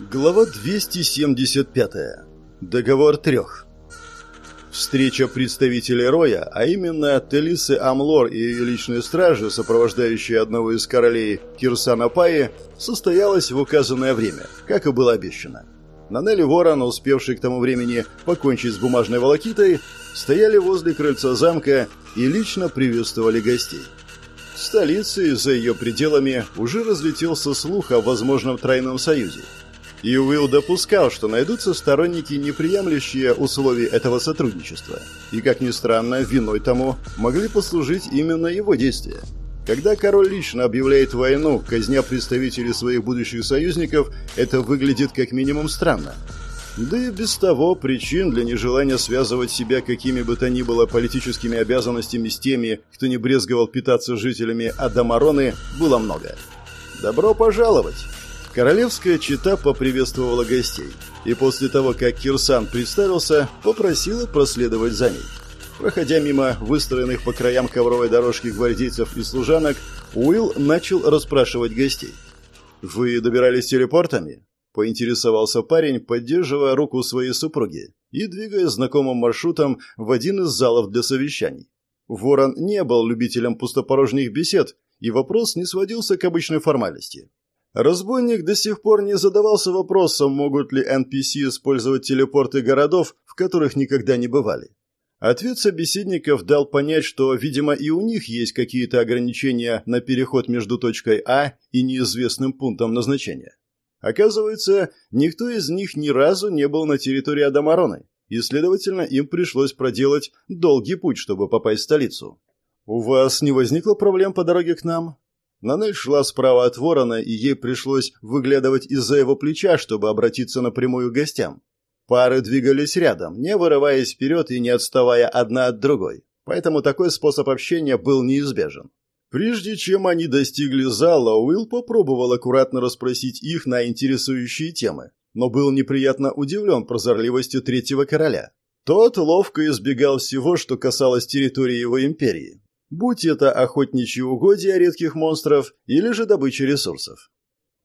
Глава 275. Договор трех. Встреча представителей Роя, а именно Телисы Амлор и ее личные стражи, сопровождающие одного из королей Кирсана Паи, состоялась в указанное время, как и было обещано. Нанель и Ворон, успевший к тому времени покончить с бумажной волокитой, стояли возле крыльца замка и лично приветствовали гостей. В столице и за ее пределами уже разлетелся слух о возможном тройном союзе – и Уилл допускал, что найдутся сторонники, не приемлющие условий этого сотрудничества. И, как ни странно, виной тому могли послужить именно его действия. Когда король лично объявляет войну, казня представителей своих будущих союзников, это выглядит как минимум странно. Да и без того причин для нежелания связывать себя какими бы то ни было политическими обязанностями с теми, кто не брезговал питаться жителями Адамароны, было много. «Добро пожаловать!» Королевская чита поприветствовала гостей, и после того, как Кирсан представился, попросила проследовать за ней. Проходя мимо выстроенных по краям ковровой дорожки гвардейцев и служанок, Уилл начал расспрашивать гостей. «Вы добирались телепортами?» – поинтересовался парень, поддерживая руку своей супруги и двигаясь знакомым маршрутом в один из залов для совещаний. Ворон не был любителем пустопорожних бесед, и вопрос не сводился к обычной формальности. Разбойник до сих пор не задавался вопросом, могут ли NPC использовать телепорты городов, в которых никогда не бывали. Ответ собеседников дал понять, что, видимо, и у них есть какие-то ограничения на переход между точкой А и неизвестным пунктом назначения. Оказывается, никто из них ни разу не был на территории Адамароны, и, следовательно, им пришлось проделать долгий путь, чтобы попасть в столицу. «У вас не возникло проблем по дороге к нам?» Нанель шла справа от ворона, и ей пришлось выглядывать из-за его плеча, чтобы обратиться напрямую к гостям. Пары двигались рядом, не вырываясь вперед и не отставая одна от другой, поэтому такой способ общения был неизбежен. Прежде чем они достигли зала, Уилл попробовал аккуратно расспросить их на интересующие темы, но был неприятно удивлен прозорливостью третьего короля. Тот ловко избегал всего, что касалось территории его империи, будь это охотничьи угодья редких монстров или же добыча ресурсов.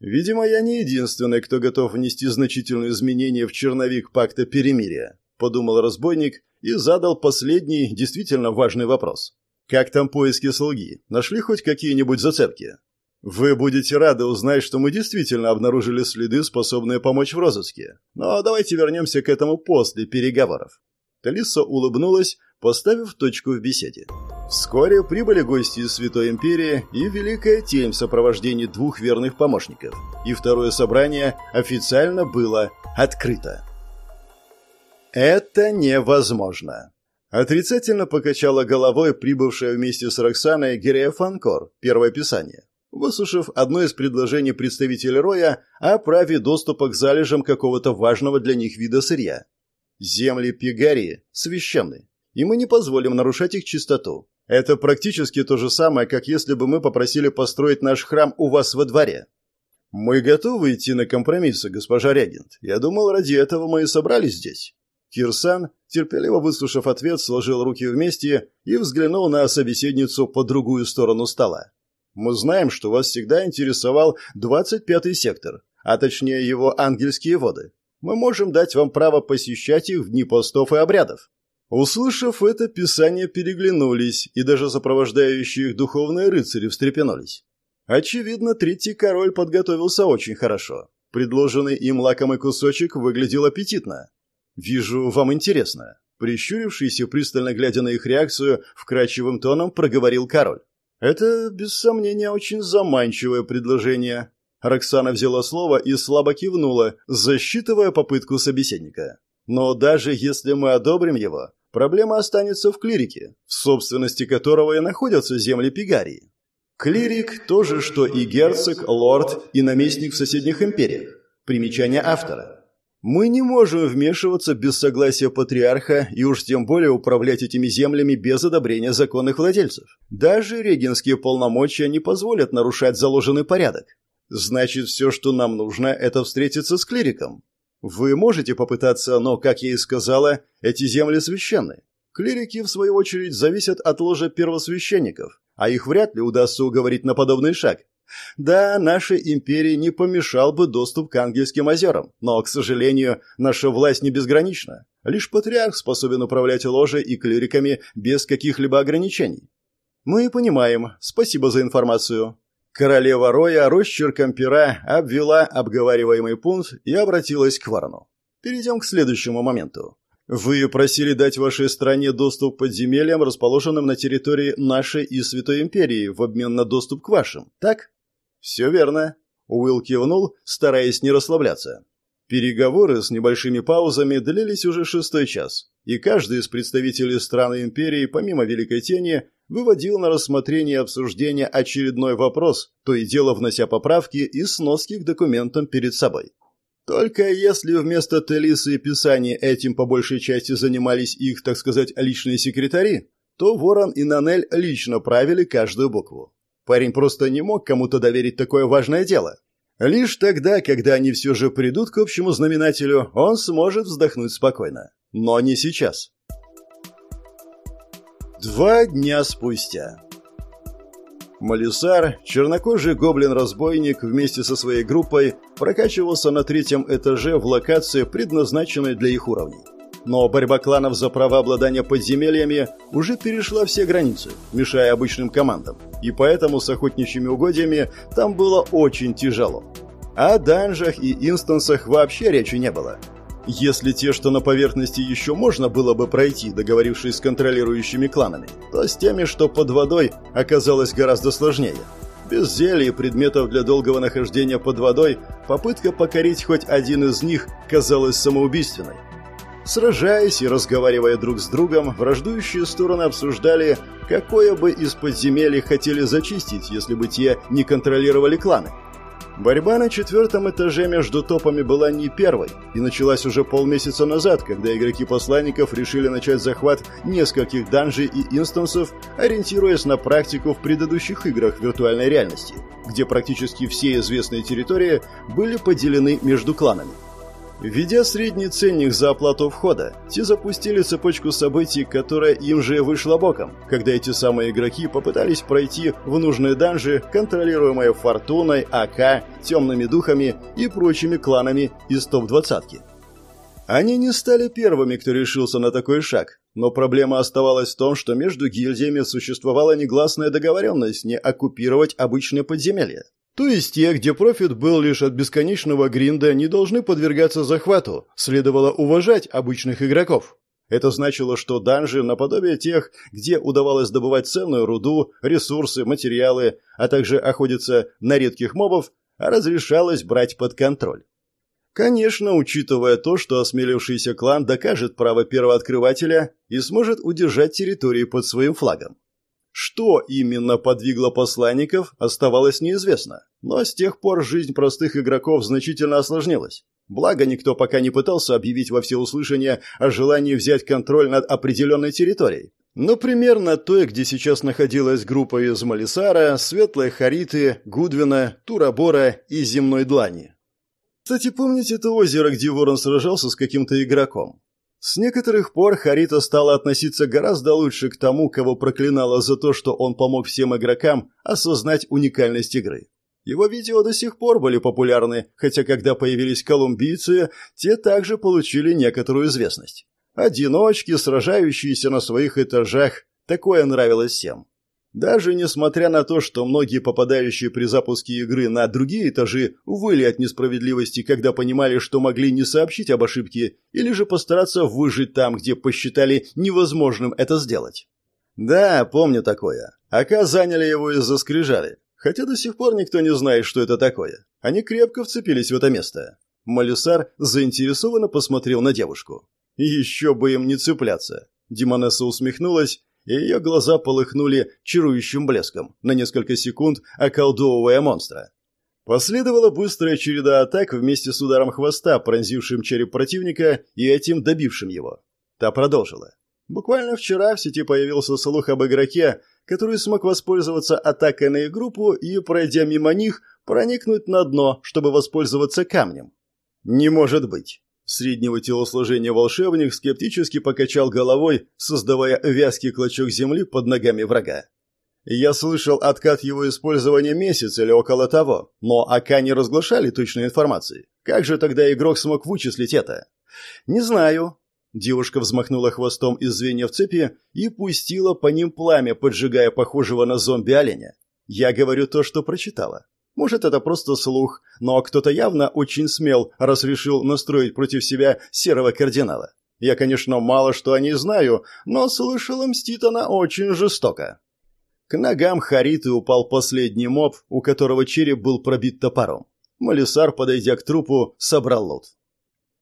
Видимо, я не единственный, кто готов внести значительные изменения в черновик пакта перемирия, подумал разбойник и задал последний, действительно важный вопрос. Как там поиски слуги? Нашли хоть какие-нибудь зацепки? Вы будете рады узнать, что мы действительно обнаружили следы, способные помочь в розыске. Но давайте вернемся к этому после переговоров. Талиса улыбнулась, поставив точку в беседе. Вскоре прибыли гости из Святой Империи и Великая Тень в сопровождении двух верных помощников. И второе собрание официально было открыто. «Это невозможно!» Отрицательно покачала головой прибывшая вместе с Роксаной Герея Фанкор, первое писание, выслушав одно из предложений представителя Роя о праве доступа к залежам какого-то важного для них вида сырья. Земли Пигарии священны, и мы не позволим нарушать их чистоту. Это практически то же самое, как если бы мы попросили построить наш храм у вас во дворе. Мы готовы идти на компромиссы, госпожа регент. Я думал, ради этого мы и собрались здесь. Кирсан, терпеливо выслушав ответ, сложил руки вместе и взглянул на собеседницу по другую сторону стола. Мы знаем, что вас всегда интересовал 25-й сектор, а точнее его ангельские воды. Мы можем дать вам право посещать их в дни постов и обрядов. Услышав это, писания переглянулись, и даже сопровождающие их духовные рыцари встрепенулись. Очевидно, третий король подготовился очень хорошо. Предложенный им лакомый кусочек выглядел аппетитно. «Вижу, вам интересно». Прищурившись и пристально глядя на их реакцию, вкрадчивым тоном проговорил король. «Это, без сомнения, очень заманчивое предложение». Роксана взяла слово и слабо кивнула, засчитывая попытку собеседника. «Но даже если мы одобрим его, проблема останется в клирике, в собственности которого и находятся земли Пигарии. Клирик – то же, что и герцог, лорд и наместник в соседних империях. Примечание автора. Мы не можем вмешиваться без согласия патриарха и уж тем более управлять этими землями без одобрения законных владельцев. Даже регенские полномочия не позволят нарушать заложенный порядок. Значит, все, что нам нужно, это встретиться с клириком. Вы можете попытаться, но, как я и сказала, эти земли священны. Клирики, в свою очередь, зависят от ложа первосвященников, а их вряд ли удастся уговорить на подобный шаг. Да, нашей империи не помешал бы доступ к Ангельским озерам, но, к сожалению, наша власть не безгранична. Лишь патриарх способен управлять ложей и клириками без каких-либо ограничений. Мы понимаем. Спасибо за информацию. Королева Роя росчерком пера обвела обговариваемый пункт и обратилась к Ворону. Перейдем к следующему моменту. Вы просили дать вашей стране доступ к подземельям, расположенным на территории нашей и Святой Империи, в обмен на доступ к вашим, так? Все верно. Уилл кивнул, стараясь не расслабляться. Переговоры с небольшими паузами длились уже шестой час, и каждый из представителей страны империи, помимо Великой Тени, выводил на рассмотрение и обсуждение очередной вопрос, то и дело внося поправки и сноски к документам перед собой. Только если вместо Телисы и Писания этим по большей части занимались их, так сказать, личные секретари, то Ворон и Нанель лично правили каждую букву. Парень просто не мог кому-то доверить такое важное дело. Лишь тогда, когда они все же придут к общему знаменателю, он сможет вздохнуть спокойно. Но не сейчас. Два дня спустя. Малисар, чернокожий гоблин-разбойник, вместе со своей группой прокачивался на третьем этаже в локации, предназначенной для их уровней. Но борьба кланов за право обладания подземельями уже перешла все границы, мешая обычным командам, и поэтому с охотничьими угодьями там было очень тяжело. О данжах и инстансах вообще речи не было. Если те, что на поверхности еще можно было бы пройти, договорившись с контролирующими кланами, то с теми, что под водой, оказалось гораздо сложнее. Без зелий и предметов для долгого нахождения под водой, попытка покорить хоть один из них казалась самоубийственной. Сражаясь и разговаривая друг с другом, враждующие стороны обсуждали, какое бы из подземелий хотели зачистить, если бы те не контролировали кланы. Борьба на четвертом этаже между топами была не первой и началась уже полмесяца назад, когда игроки посланников решили начать захват нескольких данжей и инстансов, ориентируясь на практику в предыдущих играх виртуальной реальности, где практически все известные территории были поделены между кланами. Введя средний ценник за оплату входа, те запустили цепочку событий, которая им же вышла боком, когда эти самые игроки попытались пройти в нужные данжи, контролируемые Фортуной, АК, Темными Духами и прочими кланами из топ-двадцатки. Они не стали первыми, кто решился на такой шаг, но проблема оставалась в том, что между гильдиями существовала негласная договоренность не оккупировать обычные подземелья. То есть те, где профит был лишь от бесконечного гринда, не должны подвергаться захвату, следовало уважать обычных игроков. Это значило, что данжи, наподобие тех, где удавалось добывать ценную руду, ресурсы, материалы, а также охотиться на редких мобов, разрешалось брать под контроль. Конечно, учитывая то, что осмелившийся клан докажет право первооткрывателя и сможет удержать территории под своим флагом. Что именно подвигло посланников, оставалось неизвестно. Но с тех пор жизнь простых игроков значительно осложнилась. Благо, никто пока не пытался объявить во всеуслышание о желании взять контроль над определенной территорией. Например, на той, где сейчас находилась группа из Малисара, Светлой Хариты, Гудвина, Турабора и Земной Длани. Кстати, помните то озеро, где Ворон сражался с каким-то игроком? С некоторых пор Харита стала относиться гораздо лучше к тому, кого проклинала за то, что он помог всем игрокам осознать уникальность игры. Его видео до сих пор были популярны, хотя когда появились колумбийцы, те также получили некоторую известность. Одиночки, сражающиеся на своих этажах, такое нравилось всем. Даже несмотря на то, что многие попадающие при запуске игры на другие этажи выли от несправедливости, когда понимали, что могли не сообщить об ошибке, или же постараться выжить там, где посчитали невозможным это сделать. Да, помню такое. АК заняли его из-за скрижали. Хотя до сих пор никто не знает, что это такое. Они крепко вцепились в это место. Малюсар заинтересованно посмотрел на девушку. «Еще бы им не цепляться!» Димонесса усмехнулась и ее глаза полыхнули чарующим блеском, на несколько секунд околдовывая монстра. Последовала быстрая череда атак вместе с ударом хвоста, пронзившим череп противника и этим добившим его. Та продолжила. Буквально вчера в сети появился слух об игроке, который смог воспользоваться атакой на их группу и, пройдя мимо них, проникнуть на дно, чтобы воспользоваться камнем. Не может быть. Среднего телосложения волшебник скептически покачал головой, создавая вязкий клочок земли под ногами врага. Я слышал откат его использования месяц или около того, но АК не разглашали точной информации. Как же тогда игрок смог вычислить это? Не знаю. Девушка взмахнула хвостом из звеньев цепи и пустила по ним пламя, поджигая похожего на зомби оленя. Я говорю то, что прочитала. Может, это просто слух, но кто-то явно очень смел, раз решил настроить против себя серого кардинала. Я, конечно, мало что о ней знаю, но слышала, мстит она очень жестоко. К ногам Хариты упал последний моб, у которого череп был пробит топором. Малисар, подойдя к трупу, собрал лут.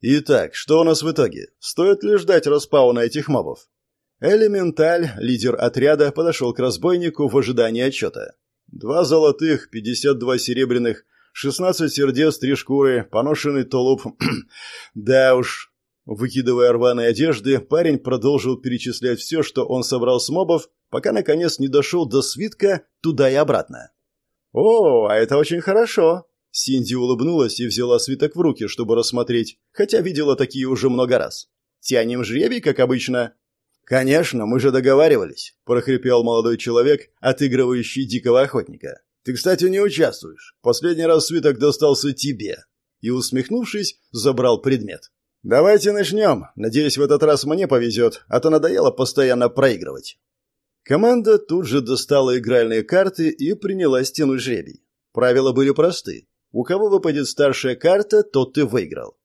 Итак, что у нас в итоге? Стоит ли ждать распауна этих мобов? Элементаль, лидер отряда, подошел к разбойнику в ожидании отчета. Два золотых, пятьдесят два серебряных, шестнадцать сердец, три шкуры, поношенный тулуп. да уж, Выкидывая рваные одежды, парень продолжил перечислять все, что он собрал с мобов, пока наконец не дошел до свитка туда и обратно. «О, а это очень хорошо!» Синди улыбнулась и взяла свиток в руки, чтобы рассмотреть, хотя видела такие уже много раз. «Тянем жребий, как обычно?» «Конечно, мы же договаривались», – прохрипел молодой человек, отыгрывающий дикого охотника. «Ты, кстати, не участвуешь. Последний раз свиток достался тебе». И, усмехнувшись, забрал предмет. «Давайте начнем. Надеюсь, в этот раз мне повезет, а то надоело постоянно проигрывать». Команда тут же достала игральные карты и принялась тянуть жребий. Правила были просты. У кого выпадет старшая карта, тот ты выиграл.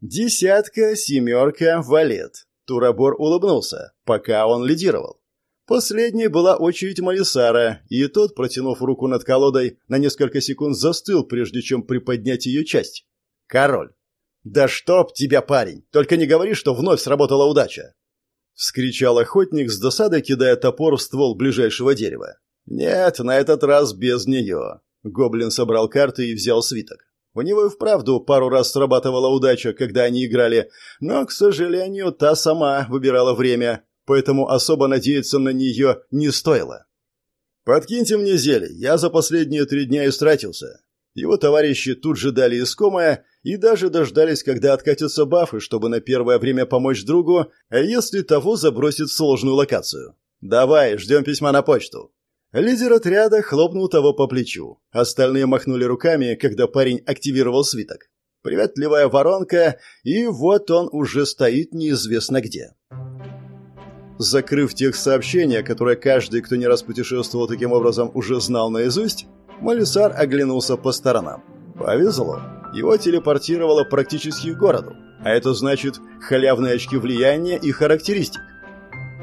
Десятка, семерка, валет. Турабор улыбнулся, пока он лидировал. Последней была очередь Малисара, и тот, протянув руку над колодой, на несколько секунд застыл, прежде чем приподнять ее часть. Король. «Да чтоб тебя, парень! Только не говори, что вновь сработала удача!» Вскричал охотник с досадой, кидая топор в ствол ближайшего дерева. «Нет, на этот раз без нее». Гоблин собрал карты и взял свиток. У него и вправду пару раз срабатывала удача, когда они играли, но, к сожалению, та сама выбирала время, поэтому особо надеяться на нее не стоило. «Подкиньте мне зелье, я за последние три дня истратился». Его товарищи тут же дали искомое и даже дождались, когда откатятся бафы, чтобы на первое время помочь другу, а если того забросит в сложную локацию. «Давай, ждем письма на почту». Лидер отряда хлопнул того по плечу. Остальные махнули руками, когда парень активировал свиток. Приветливая воронка, и вот он уже стоит неизвестно где. Закрыв тех сообщения, которые каждый, кто не раз путешествовал таким образом, уже знал наизусть, Малисар оглянулся по сторонам. Повезло. Его телепортировало практически к городу. А это значит халявные очки влияния и характеристик.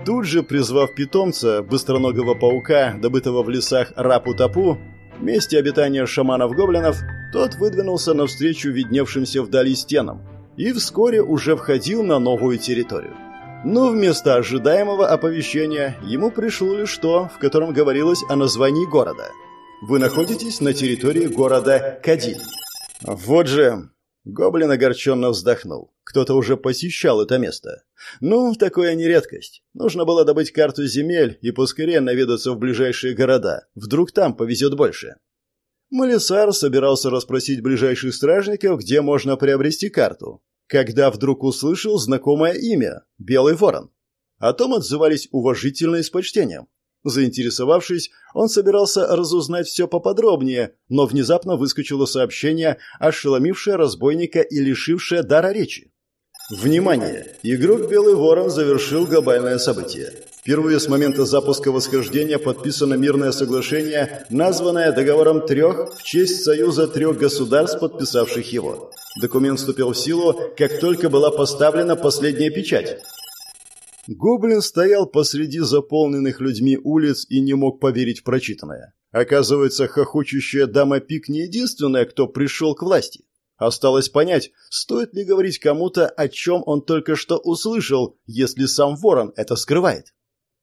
Тут же, призвав питомца, быстроногого паука, добытого в лесах Рапу-Тапу, месте обитания шаманов-гоблинов, тот выдвинулся навстречу видневшимся вдали стенам и вскоре уже входил на новую территорию. Но вместо ожидаемого оповещения ему пришло лишь то, в котором говорилось о названии города – вы находитесь на территории города Кадиль. Вот же... Гоблин огорченно вздохнул. Кто-то уже посещал это место. Ну, такое не редкость. Нужно было добыть карту земель и поскорее наведаться в ближайшие города. Вдруг там повезет больше. Малисар собирался расспросить ближайших стражников, где можно приобрести карту. Когда вдруг услышал знакомое имя – Белый Ворон. О том отзывались уважительно и с почтением. Заинтересовавшись, он собирался разузнать все поподробнее, но внезапно выскочило сообщение, ошеломившее разбойника и лишившее дара речи. Внимание! Игрок Белый Ворон завершил глобальное событие. Впервые с момента запуска восхождения подписано мирное соглашение, названное договором трех в честь союза трех государств, подписавших его. Документ вступил в силу, как только была поставлена последняя печать. Гоблин стоял посреди заполненных людьми улиц и не мог поверить прочитанное. Оказывается, хохочущая дама Пик не единственная, кто пришел к власти. Осталось понять, стоит ли говорить кому-то, о чем он только что услышал, если сам Ворон это скрывает.